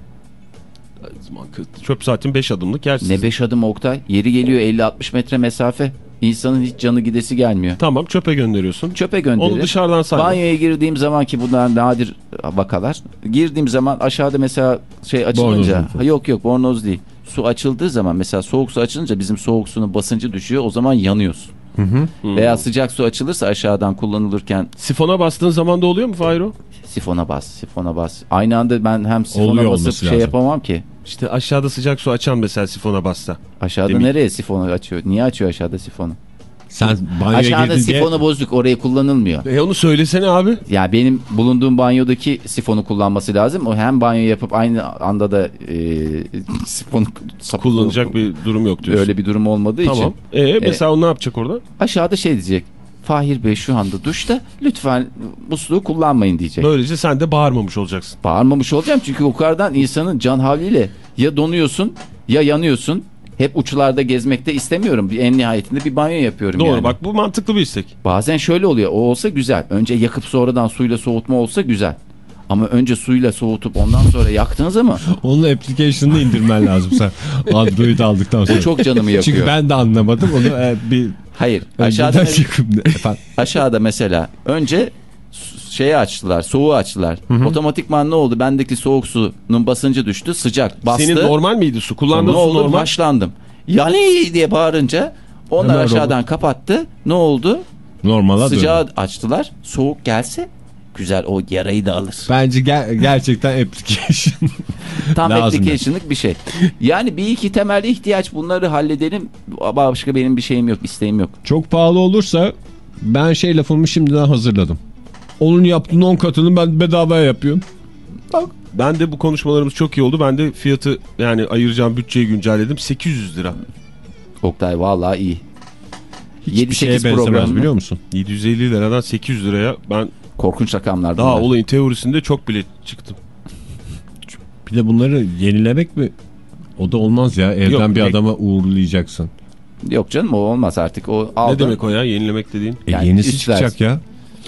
Çöp saatin 5 adımlık yersin. Ne 5 adım Oktay? Yeri geliyor 50-60 metre mesafe. İnsanın hiç canı gidesi gelmiyor. Tamam çöpe gönderiyorsun. Çöpe gönderirim. Onu dışarıdan sayma. Banyoya girdiğim zaman ki bunlar nadir vakalar. Girdiğim zaman aşağıda mesela şey açılınca. Ha, yok yok bornoz değil. Su açıldığı zaman mesela soğuk su açılınca bizim soğuk suyun basıncı düşüyor. O zaman yanıyorsun. Veya sıcak su açılırsa aşağıdan kullanılırken Sifona bastığın zaman da oluyor mu Fahir o? sifona bas, sifona bas. Aynı anda ben hem sifona Oluyor basıp şey lazım. yapamam ki. İşte aşağıda sıcak su açan mesela sifona bassa. Aşağıda Demin- nereye sifonu açıyor? Niye açıyor aşağıda sifonu? Sen banyoya Aşağıda girdin diye sifonu bozduk oraya kullanılmıyor. E onu söylesene abi. Ya benim bulunduğum banyodaki sifonu kullanması lazım. O hem banyo yapıp aynı anda da e, sifonu Kullanacak bir durum yok diyorsun. öyle bir durum olmadığı Tamam. için. E mesela o ne yapacak orada? Aşağıda şey diyecek. Fahir Bey şu anda duşta lütfen musluğu kullanmayın diyecek. Böylece sen de bağırmamış olacaksın. Bağırmamış olacağım çünkü yukarıdan insanın can havliyle ya donuyorsun ya yanıyorsun. Hep uçlarda gezmekte istemiyorum. Bir en nihayetinde bir banyo yapıyorum Doğru yani. bak bu mantıklı bir istek. Bazen şöyle oluyor. O olsa güzel. Önce yakıp sonradan suyla soğutma olsa güzel. Ama önce suyla soğutup ondan sonra yaktığın zaman <laughs> onun application'ını indirmen lazım sen. Android aldıktan sonra. bu çok canımı yakıyor. Çünkü ben de anlamadım onu e, bir Hayır. Aşağıda, <laughs> aşağıda mesela önce şeyi açtılar, soğuğu açtılar. Otomatikman ne oldu? Bendeki soğuk suyun basıncı düştü, sıcak bastı. Senin normal miydi su? Kullandığın su oldu? normal. Haşlandım. Yani diye bağırınca onlar Hemen aşağıdan kapattı. Ne oldu? Normala. Sıcağı açtılar. Soğuk gelse güzel o yarayı da alır. Bence ger- gerçekten application. <laughs> Tam application'lık bir şey. Yani bir iki temel ihtiyaç bunları halledelim. Başka benim bir şeyim yok, isteğim yok. Çok pahalı olursa ben şey lafımı şimdiden hazırladım. Onun yaptığının 10 katını ben bedavaya yapıyorum. Ben de bu konuşmalarımız çok iyi oldu. Ben de fiyatı yani ayıracağım bütçeyi güncelledim. 800 lira. Oktay vallahi iyi. Hiçbir şeye 7-8 benzemez program biliyor musun? 750 liradan 800 liraya ben Korkunç rakamlar daha bunlar. olayın teorisinde çok bile çıktım. <laughs> Bir de bunları yenilemek mi? O da olmaz ya. Evden Yok, bir adama uğurlayacaksın. Yok canım o olmaz artık. O aldı. Ne demek o ya yenilemek dediğin? E Yani yenisi çıkacak ya.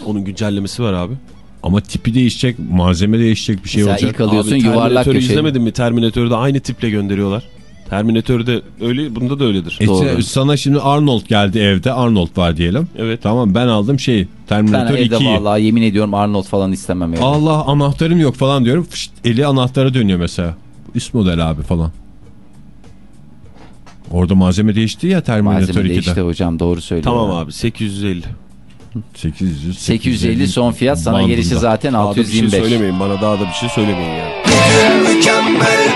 Onun güncellemesi var abi. Ama tipi değişecek, malzeme değişecek bir şey Mesela olacak. ilk alıyorsun abi yuvarlak Terminator'ı köşe. izlemedin mi? Terminator'da aynı tiple gönderiyorlar. Terminator'da öyle bunda da öyledir. E, Doğru. sana şimdi Arnold geldi evde. Arnold var diyelim. Evet. Tamam ben aldım şey Ben Terminator evde 2'yi. vallahi yemin ediyorum Arnold falan istemem evde. Allah anahtarım yok falan diyorum. Fışt, eli anahtara dönüyor mesela. Üst model abi falan. Orada malzeme değişti ya Terminator Malzeme 2'de. değişti hocam doğru söylüyor. Tamam abi 850. 800, 850 son fiyat sana bandında. gelişi zaten Daha da bir şey 625. söylemeyin bana daha da bir şey söylemeyin yani. Mükemmel